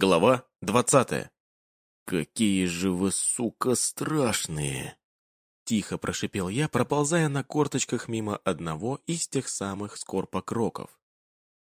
Глава двадцатая. «Какие же вы, сука, страшные!» Тихо прошипел я, проползая на корточках мимо одного из тех самых скорпокроков.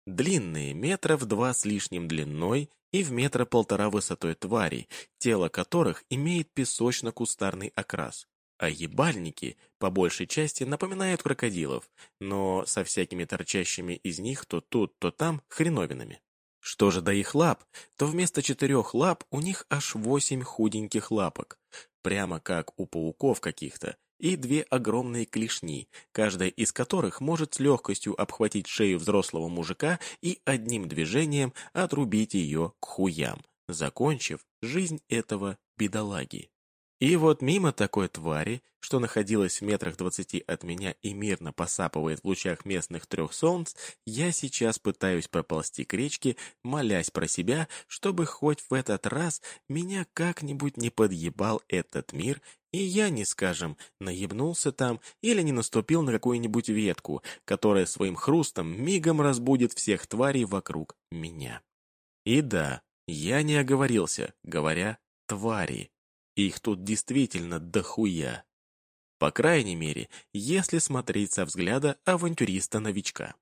Длинные, метров два с лишним длиной и в метра полтора высотой твари, тело которых имеет песочно-кустарный окрас. А ебальники, по большей части, напоминают крокодилов, но со всякими торчащими из них то тут, то там хреновинами. Что же до их лап, то вместо четырех лап у них аж восемь худеньких лапок, прямо как у пауков каких-то, и две огромные клешни, каждая из которых может с легкостью обхватить шею взрослого мужика и одним движением отрубить ее к хуям, закончив жизнь этого бедолаги. И вот мимо такой твари, что находилась в метрах двадцати от меня и мирно посапывает в лучах местных трех солнц, я сейчас пытаюсь проползти к речке, молясь про себя, чтобы хоть в этот раз меня как-нибудь не подъебал этот мир, и я, не скажем, наебнулся там или не наступил на какую-нибудь ветку, которая своим хрустом мигом разбудит всех тварей вокруг меня. И да, я не оговорился, говоря «твари». Их тут действительно дохуя. По крайней мере, если смотреть со взгляда авантюриста-новичка.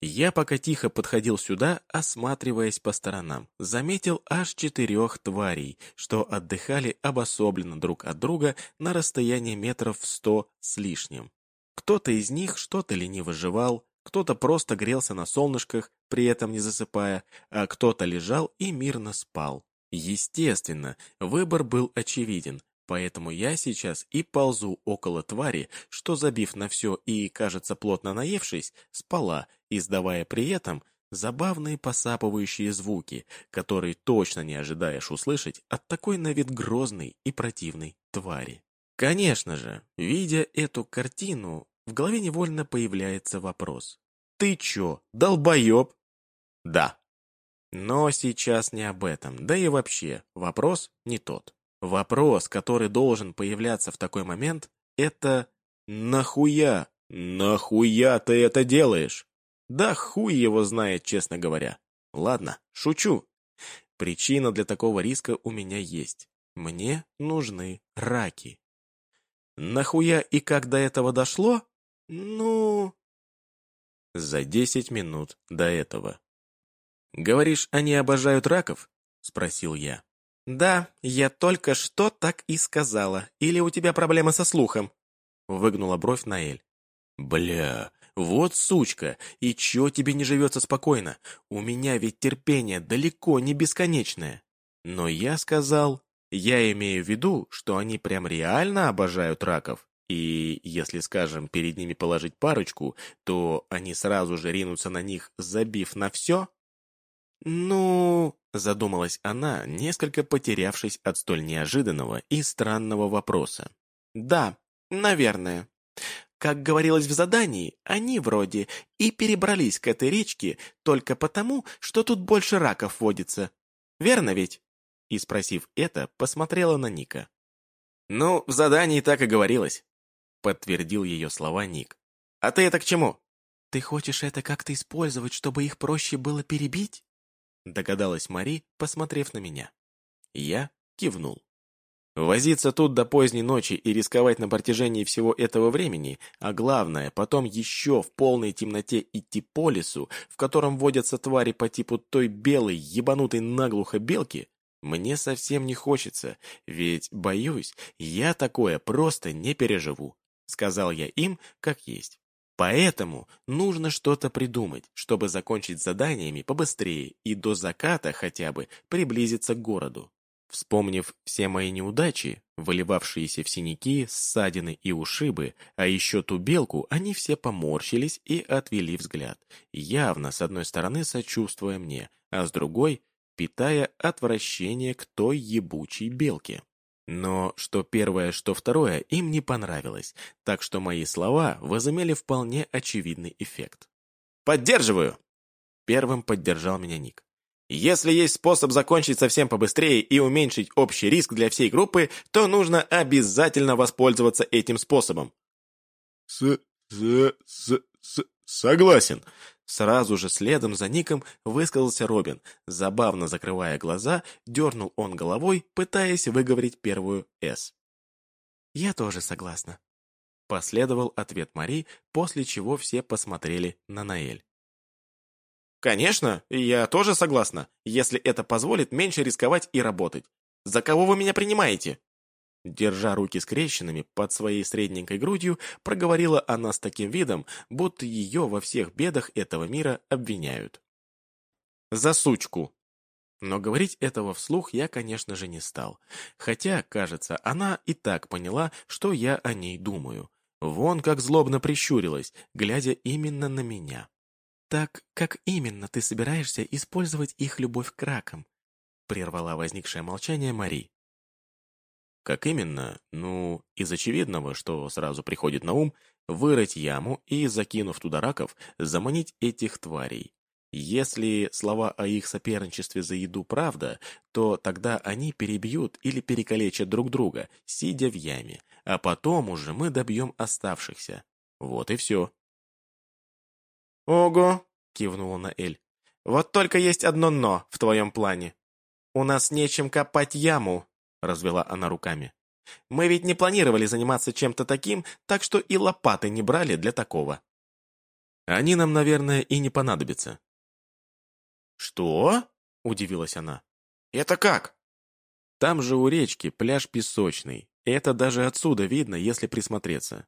Я пока тихо подходил сюда, осматриваясь по сторонам, заметил аж четырех тварей, что отдыхали обособленно друг от друга на расстоянии метров сто с лишним. Кто-то из них что-то лениво жевал, кто-то просто грелся на солнышках, при этом не засыпая, а кто-то лежал и мирно спал. Естественно, выбор был очевиден, поэтому я сейчас и ползу около твари, что, забив на все и, кажется, плотно наевшись, спала, издавая при этом забавные посапывающие звуки, которые точно не ожидаешь услышать от такой на вид грозной и противной твари. Конечно же, видя эту картину, в голове невольно появляется вопрос. «Ты чё, долбоёб?» «Да», но сейчас не об этом, да и вообще, вопрос не тот. Вопрос, который должен появляться в такой момент, это «Нахуя? Нахуя ты это делаешь?» Да хуй его знает, честно говоря. Ладно, шучу. Причина для такого риска у меня есть. Мне нужны раки. Нахуя и как до этого дошло? Ну... За десять минут до этого. «Говоришь, они обожают раков?» — спросил я. «Да, я только что так и сказала. Или у тебя проблемы со слухом?» — выгнула бровь Наэль. «Бля, вот сучка, и чё тебе не живется спокойно? У меня ведь терпение далеко не бесконечное». Но я сказал, я имею в виду, что они прям реально обожают раков. И если, скажем, перед ними положить парочку, то они сразу же ринутся на них, забив на все? «Ну...» — задумалась она, несколько потерявшись от столь неожиданного и странного вопроса. «Да, наверное. Как говорилось в задании, они вроде и перебрались к этой речке только потому, что тут больше раков водится. Верно ведь?» И, спросив это, посмотрела на Ника. «Ну, в задании так и говорилось», — подтвердил ее слова Ник. «А ты это к чему?» «Ты хочешь это как-то использовать, чтобы их проще было перебить?» Догадалась Мари, посмотрев на меня. Я кивнул. Возиться тут до поздней ночи и рисковать на протяжении всего этого времени, а главное, потом еще в полной темноте идти по лесу, в котором водятся твари по типу той белой, ебанутой наглухо белки, мне совсем не хочется, ведь, боюсь, я такое просто не переживу, сказал я им как есть. Поэтому нужно что-то придумать, чтобы закончить заданиями побыстрее и до заката хотя бы приблизиться к городу. Вспомнив все мои неудачи, выливавшиеся в синяки, ссадины и ушибы, а еще ту белку, они все поморщились и отвели взгляд, явно с одной стороны сочувствуя мне, а с другой питая отвращение к той ебучей белке. Но что первое, что второе им не понравилось, так что мои слова возымели вполне очевидный эффект. «Поддерживаю!» Первым поддержал меня Ник. «Если есть способ закончить совсем побыстрее и уменьшить общий риск для всей группы, то нужно обязательно воспользоваться этим способом». «С... с... с... с... согласен», Сразу же следом за Ником высказался Робин. Забавно закрывая глаза, дернул он головой, пытаясь выговорить первую «С». «Я тоже согласна», — последовал ответ Мари, после чего все посмотрели на Наэль. «Конечно, я тоже согласна, если это позволит меньше рисковать и работать. За кого вы меня принимаете?» Держа руки скрещенными под своей средненькой грудью, проговорила она с таким видом, будто ее во всех бедах этого мира обвиняют. «За сучку!» Но говорить этого вслух я, конечно же, не стал. Хотя, кажется, она и так поняла, что я о ней думаю. Вон как злобно прищурилась, глядя именно на меня. «Так как именно ты собираешься использовать их любовь к ракам?» прервала возникшее молчание Мари. Как именно? Ну, из очевидного, что сразу приходит на ум, вырыть яму и, закинув туда раков, заманить этих тварей. Если слова о их соперничестве за еду правда, то тогда они перебьют или перекалечат друг друга, сидя в яме, а потом уже мы добьем оставшихся. Вот и все. «Ого!» — кивнула Наэль. «Вот только есть одно «но» в твоем плане. У нас нечем копать яму, — развела она руками. «Мы ведь не планировали заниматься чем-то таким, так что и лопаты не брали для такого». «Они нам, наверное, и не понадобятся». «Что?» — удивилась она. «Это как?» «Там же у речки пляж песочный. Это даже отсюда видно, если присмотреться.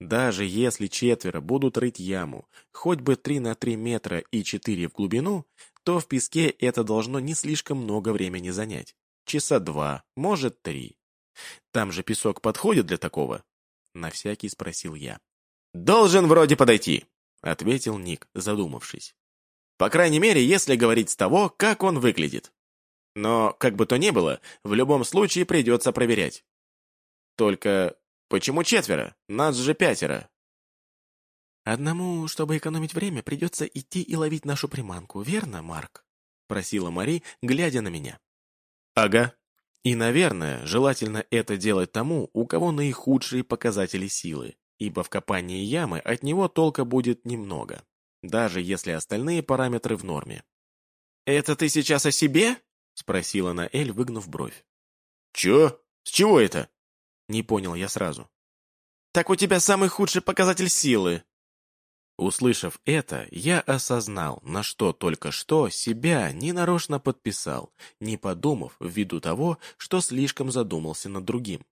Даже если четверо будут рыть яму, хоть бы три на три метра и четыре в глубину, то в песке это должно не слишком много времени занять. Часа два, может, три. Там же песок подходит для такого? На всякий спросил я. «Должен вроде подойти», — ответил Ник, задумавшись. «По крайней мере, если говорить с того, как он выглядит. Но, как бы то ни было, в любом случае придется проверять. Только почему четверо? Нас же пятеро». «Одному, чтобы экономить время, придется идти и ловить нашу приманку, верно, Марк?» — просила Мари, глядя на меня. Ага. И, наверное, желательно это делать тому, у кого наихудшие показатели силы, ибо в копании ямы от него толка будет немного, даже если остальные параметры в норме. «Это ты сейчас о себе?» — спросила Наэль, выгнув бровь. «Чё? С чего это?» — не понял я сразу. «Так у тебя самый худший показатель силы», Услышав это, я осознал, на что только что себя ненарочно подписал, не подумав ввиду того, что слишком задумался над другим.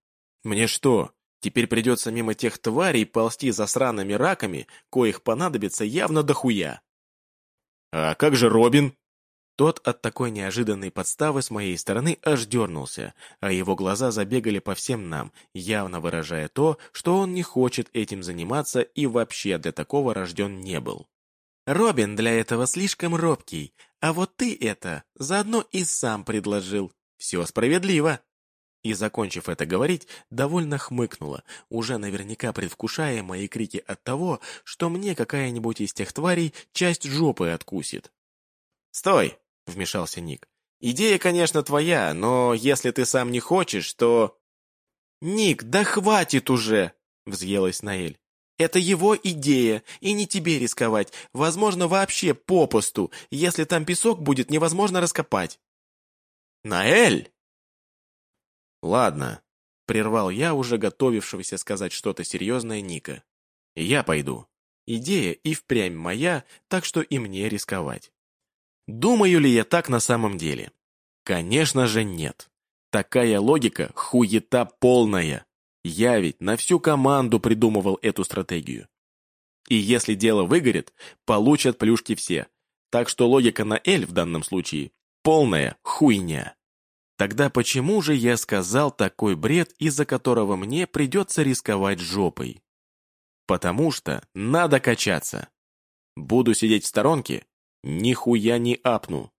Мне что, теперь придется мимо тех тварей ползти за сраными раками, коих понадобится явно дохуя? А как же Робин? Тот от такой неожиданной подставы с моей стороны аж дернулся, а его глаза забегали по всем нам, явно выражая то, что он не хочет этим заниматься и вообще для такого рожден не был. «Робин для этого слишком робкий, а вот ты это заодно и сам предложил. Все справедливо!» И, закончив это говорить, довольно хмыкнула, уже наверняка предвкушая мои крики от того, что мне какая-нибудь из тех тварей часть жопы откусит. «Стой!» Вмешался Ник. «Идея, конечно, твоя, но если ты сам не хочешь, то...» «Ник, да хватит уже!» — взъелась Наэль. «Это его идея, и не тебе рисковать. Возможно, вообще попусту, если там песок будет невозможно раскопать». «Наэль!» «Ладно», — прервал я, уже готовившегося сказать что-то серьезное Ника. «Я пойду. Идея и впрямь моя, так что и мне рисковать». Думаю ли я так на самом деле? Конечно же нет. Такая логика – хуета полная. Я ведь на всю команду придумывал эту стратегию. И если дело выгорит, получат плюшки все. Так что логика на Эль в данном случае – полная хуйня. Тогда почему же я сказал такой бред, из-за которого мне придется рисковать жопой? Потому что надо качаться. Буду сидеть в сторонке, Нихуя не апну.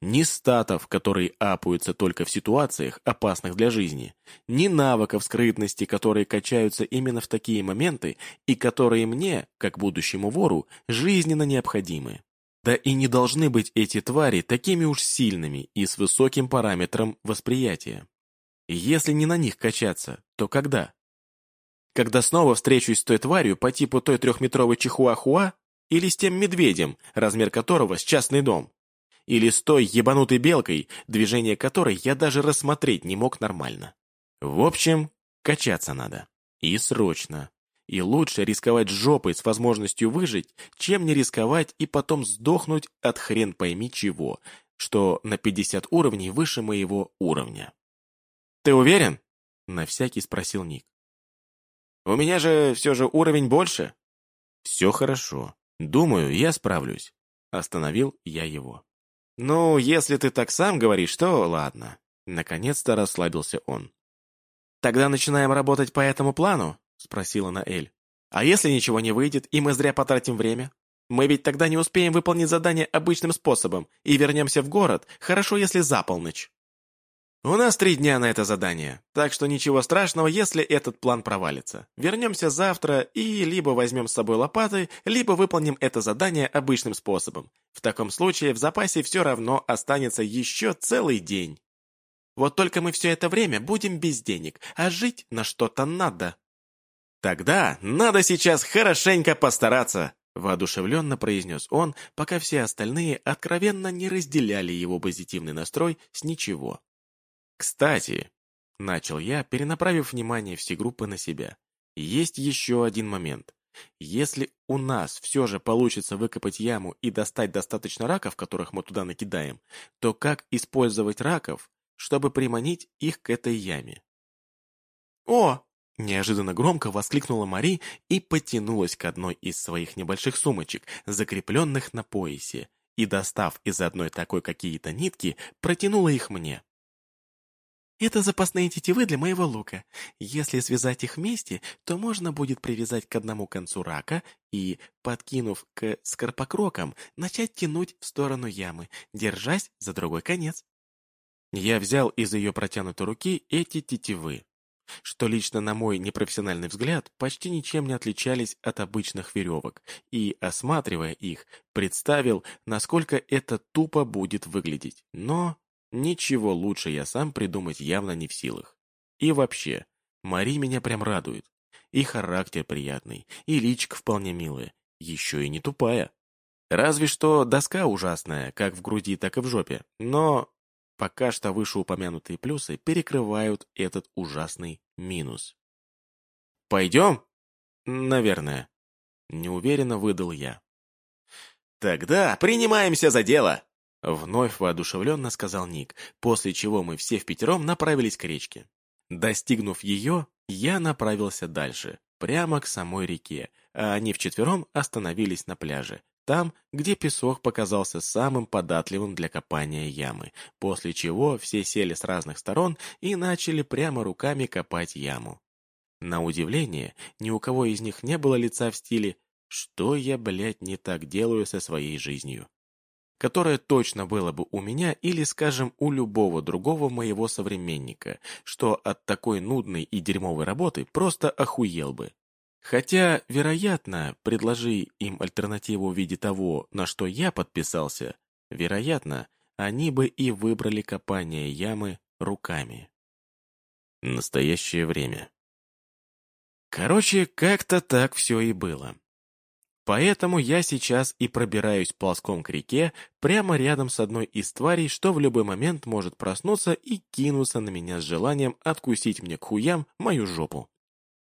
Ни статов, которые апаются только в ситуациях, опасных для жизни, ни навыков скрытности, которые качаются именно в такие моменты и которые мне, как будущему вору, жизненно необходимы. Да и не должны быть эти твари такими уж сильными и с высоким параметром восприятия. Если не на них качаться, то когда? Когда снова встречусь с той тварью по типу той трехметровой чихуахуа или с тем медведем, размер которого с частный дом. Или с той ебанутой белкой, движение которой я даже рассмотреть не мог нормально. В общем, качаться надо. И срочно. И лучше рисковать жопой с возможностью выжить, чем не рисковать и потом сдохнуть от хрен пойми чего, что на 50 уровней выше моего уровня. «Ты уверен?» — на всякий спросил Ник. «У меня же все же уровень больше». «Все хорошо. Думаю, я справлюсь». Остановил я его. «Ну, если ты так сам говоришь, то ладно». Наконец-то расслабился он. «Тогда начинаем работать по этому плану?» — спросила Наэль. «А если ничего не выйдет, и мы зря потратим время? Мы ведь тогда не успеем выполнить задание обычным способом и вернемся в город, хорошо, если за полночь». «У нас три дня на это задание, так что ничего страшного, если этот план провалится. Вернемся завтра и либо возьмем с собой лопаты, либо выполним это задание обычным способом. В таком случае в запасе все равно останется еще целый день». Вот только мы все это время будем без денег, а жить на что-то надо». «Тогда надо сейчас хорошенько постараться», — воодушевленно произнес он, пока все остальные откровенно не разделяли его позитивный настрой с ничего. «Кстати», — начал я, перенаправив внимание всей группы на себя, — «есть еще один момент. Если у нас все же получится выкопать яму и достать достаточно раков, которых мы туда накидаем, то как использовать раков, чтобы приманить их к этой яме. «О!» – неожиданно громко воскликнула Мари и потянулась к одной из своих небольших сумочек, закрепленных на поясе, и, достав из одной такой какие-то нитки, протянула их мне. Это запасные тетивы для моего лука. Если связать их вместе, то можно будет привязать к одному концу рака и, подкинув к скорпокрокам, начать тянуть в сторону ямы, держась за другой конец. Я взял из ее протянутой руки эти тетивы, что лично на мой непрофессиональный взгляд почти ничем не отличались от обычных веревок, и, осматривая их, представил, насколько это тупо будет выглядеть. Но ничего лучше я сам придумать явно не в силах. И вообще, Мари меня прям радует. И характер приятный, и личка вполне милая, еще и не тупая. Разве что доска ужасная, как в груди, так и в жопе, но Пока что вышеупомянутые плюсы перекрывают этот ужасный минус. «Пойдем?» «Наверное». Неуверенно выдал я. «Тогда принимаемся за дело!» Вновь воодушевленно сказал Ник, после чего мы все в пятером направились к речке. Достигнув ее, я направился дальше, прямо к самой реке, а они вчетвером остановились на пляже, там, где песок показался самым податливым для копания ямы, после чего все сели с разных сторон и начали прямо руками копать яму. На удивление, ни у кого из них не было лица в стиле «что я, блядь, не так делаю со своей жизнью?» Которое точно было бы у меня или, скажем, у любого другого моего современника, что от такой нудной и дерьмовой работы просто охуел бы. Хотя, вероятно, предложи им альтернативу в виде того, на что я подписался, вероятно, они бы и выбрали копание ямы руками. Настоящее время. Короче, как-то так все и было. Поэтому я сейчас и пробираюсь ползком к реке, прямо рядом с одной из тварей, что в любой момент может проснуться и кинуться на меня с желанием откусить мне к хуям мою жопу.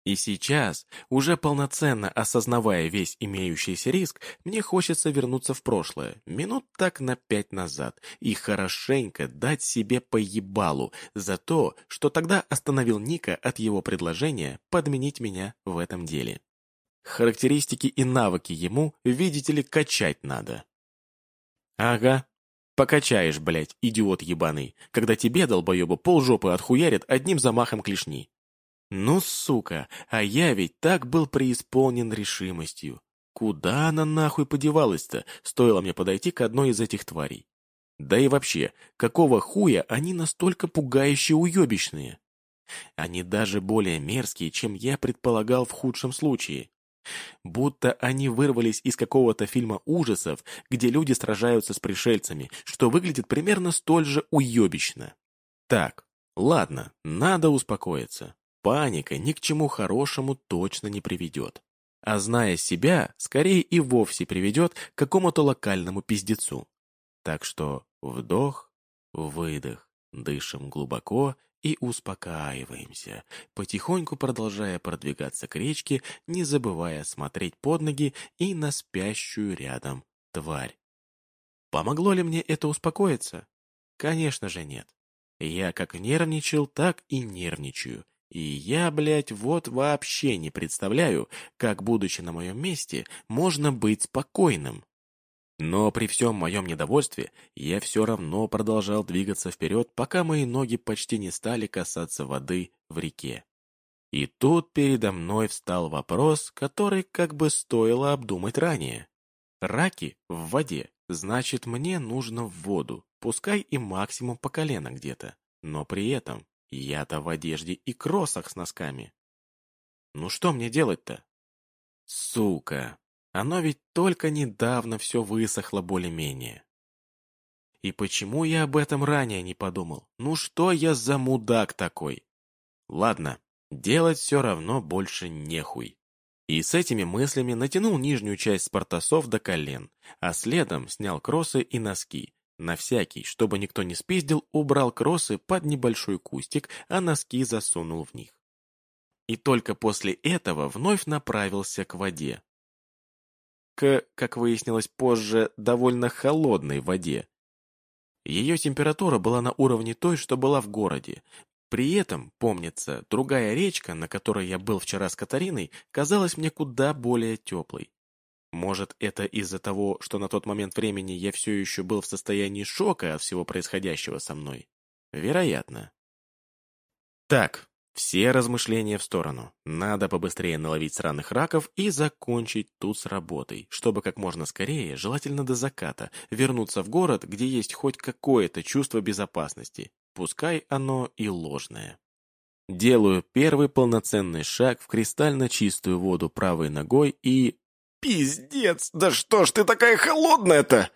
И сейчас, уже полноценно осознавая весь имеющийся риск, мне хочется вернуться в прошлое, минут так на пять назад, и хорошенько дать себе по ебалу за то, что тогда остановил Ника от его предложения подменить меня в этом деле. Характеристики и навыки ему, видите ли, качать надо. Ага, покачаешь, блядь, идиот ебаный, когда тебе, долбоебу, полжопы отхуярят одним замахом клешни. Ну, сука, а я ведь так был преисполнен решимостью. Куда она нахуй подевалась-то, стоило мне подойти к одной из этих тварей? Да и вообще, какого хуя они настолько пугающе уебищные? Они даже более мерзкие, чем я предполагал в худшем случае. Будто они вырвались из какого-то фильма ужасов, где люди сражаются с пришельцами, что выглядит примерно столь же уебищно. Так, ладно, надо успокоиться. Паника ни к чему хорошему точно не приведет. а зная себя, скорее и вовсе приведет к какому-то локальному пиздецу. Так что вдох, выдох, дышим глубоко и успокаиваемся, потихоньку продолжая продвигаться к речке, не забывая смотреть под ноги и на спящую рядом тварь. Помогло ли мне это успокоиться? Конечно же нет. Я как нервничал, так и нервничаю. И я, блядь, вот вообще не представляю, как, будучи на моем месте, можно быть спокойным. Но при всем моем недовольстве я все равно продолжал двигаться вперед, пока мои ноги почти не стали касаться воды в реке. И тут передо мной встал вопрос, который как бы стоило обдумать ранее. Раки в воде, значит мне нужно в воду, пускай и максимум по колено где-то, но при этом я-то в одежде и кроссах с носками. Ну что мне делать-то? Сука, оно ведь только недавно все высохло более-менее. И почему я об этом ранее не подумал? Ну что я за мудак такой? Ладно, делать все равно больше нехуй. И с этими мыслями натянул нижнюю часть спартасов до колен, а следом снял кроссы и носки, на всякий, чтобы никто не спиздил, убрал кроссы под небольшой кустик, а носки засунул в них. И только после этого вновь направился к воде. К, как выяснилось позже, довольно холодной воде. Ее температура была на уровне той, что была в городе. При этом, помнится, другая речка, на которой я был вчера с Катариной, казалась мне куда более теплой. Может, это из-за того, что на тот момент времени я все еще был в состоянии шока от всего происходящего со мной? Вероятно. Так, все размышления в сторону. Надо побыстрее наловить сраных раков и закончить тут с работой, чтобы как можно скорее, желательно до заката, вернуться в город, где есть хоть какое-то чувство безопасности, пускай оно и ложное. Делаю первый полноценный шаг в кристально чистую воду правой ногой и «Пиздец! Да что ж ты такая холодная-то?»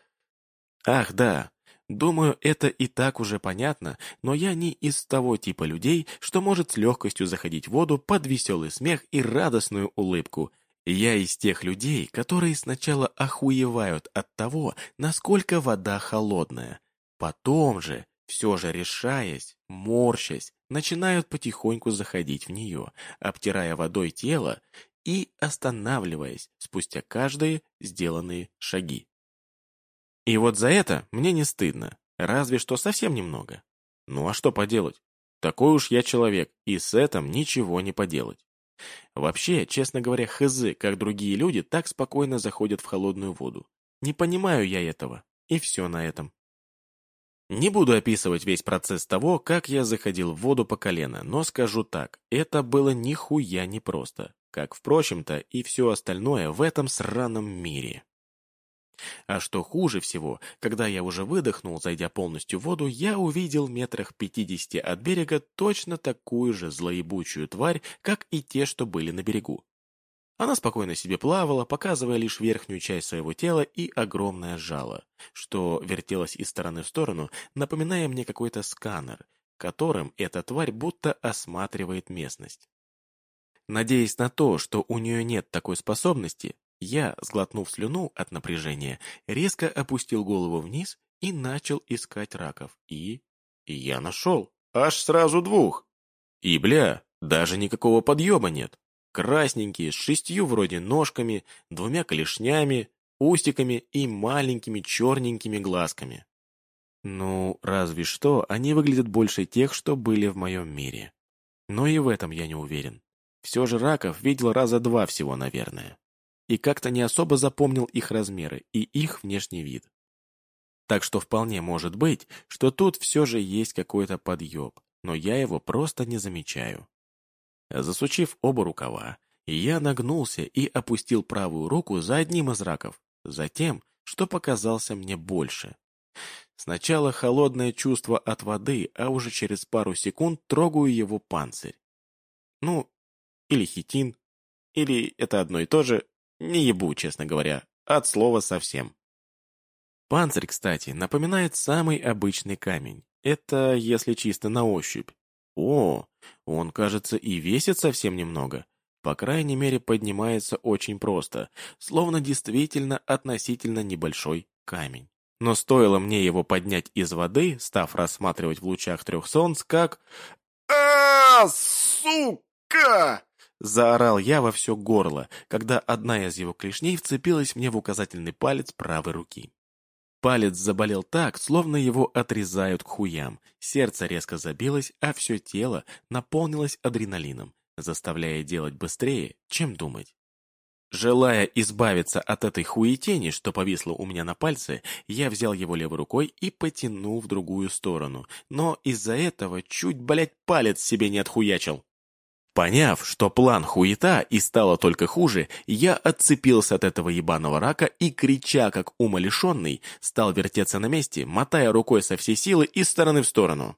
«Ах, да. Думаю, это и так уже понятно, но я не из того типа людей, что может с легкостью заходить в воду под веселый смех и радостную улыбку. Я из тех людей, которые сначала охуевают от того, насколько вода холодная. Потом же, все же решаясь, морщась, начинают потихоньку заходить в нее, обтирая водой тело и останавливаясь спустя каждые сделанные шаги. И вот за это мне не стыдно, разве что совсем немного. Ну а что поделать? Такой уж я человек, и с этим ничего не поделать. Вообще, честно говоря, хз, как другие люди так спокойно заходят в холодную воду. Не понимаю я этого, и все на этом. Не буду описывать весь процесс того, как я заходил в воду по колено, но скажу так, это было нихуя не просто как, впрочем-то, и все остальное в этом сраном мире. А что хуже всего, когда я уже выдохнул, зайдя полностью в воду, я увидел метрах пятидесяти от берега точно такую же злоебучую тварь, как и те, что были на берегу. Она спокойно себе плавала, показывая лишь верхнюю часть своего тела и огромное жало, что вертелось из стороны в сторону, напоминая мне какой-то сканер, которым эта тварь будто осматривает местность. Надеясь на то, что у нее нет такой способности, я, сглотнув слюну от напряжения, резко опустил голову вниз и начал искать раков. И... и я нашел. Аж сразу двух. И, бля, даже никакого подъема нет. Красненькие, с шестью вроде ножками, двумя клешнями, устиками и маленькими черненькими глазками. Ну, разве что они выглядят больше тех, что были в моем мире. Но и в этом я не уверен. Все же раков видел раза два всего, наверное. И как-то не особо запомнил их размеры и их внешний вид. Так что вполне может быть, что тут все же есть какой-то подъеб, но я его просто не замечаю. Засучив оба рукава, я нагнулся и опустил правую руку за одним из раков, за тем, что показался мне больше. Сначала холодное чувство от воды, а уже через пару секунд трогаю его панцирь. Ну, или хитин, или это одно и то же, не ебу, честно говоря, от слова совсем. Панцирь, кстати, напоминает самый обычный камень. Это если чисто на ощупь. О, он, кажется, и весит совсем немного. По крайней мере, поднимается очень просто, словно действительно относительно небольшой камень. Но стоило мне его поднять из воды, став рассматривать в лучах трех солнц, как... а сука!» Заорал я во все горло, когда одна из его клешней вцепилась мне в указательный палец правой руки. Палец заболел так, словно его отрезают к хуям. Сердце резко забилось, а все тело наполнилось адреналином, заставляя делать быстрее, чем думать. Желая избавиться от этой хуетени, что повисло у меня на пальце, я взял его левой рукой и потянул в другую сторону, но из-за этого чуть, блять, палец себе не отхуячил. Поняв, что план хуета и стало только хуже, я отцепился от этого ебаного рака и, крича как умалишенный, стал вертеться на месте, мотая рукой со всей силы из стороны в сторону.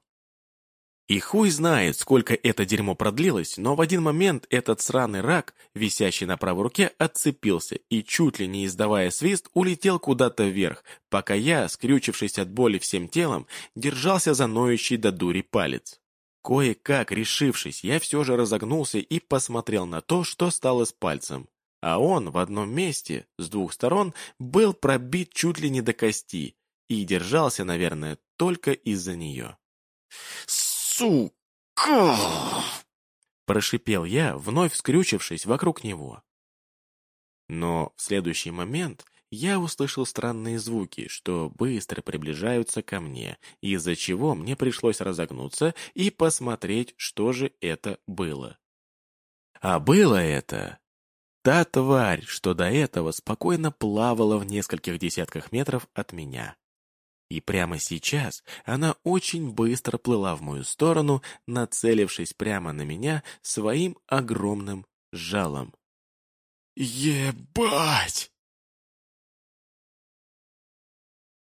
И хуй знает, сколько это дерьмо продлилось, но в один момент этот сраный рак, висящий на правой руке, отцепился и, чуть ли не издавая свист, улетел куда-то вверх, пока я, скрючившись от боли всем телом, держался за ноющий до дури палец. Кое-как решившись, я все же разогнулся и посмотрел на то, что стало с пальцем. А он в одном месте, с двух сторон, был пробит чуть ли не до кости и держался, наверное, только из-за нее. «Сука!» Прошипел я, вновь скрючившись вокруг него. Но в следующий момент я услышал странные звуки, что быстро приближаются ко мне, из-за чего мне пришлось разогнуться и посмотреть, что же это было. А было это... Та тварь, что до этого спокойно плавала в нескольких десятках метров от меня. И прямо сейчас она очень быстро плыла в мою сторону, нацелившись прямо на меня своим огромным жалом. «Ебать!»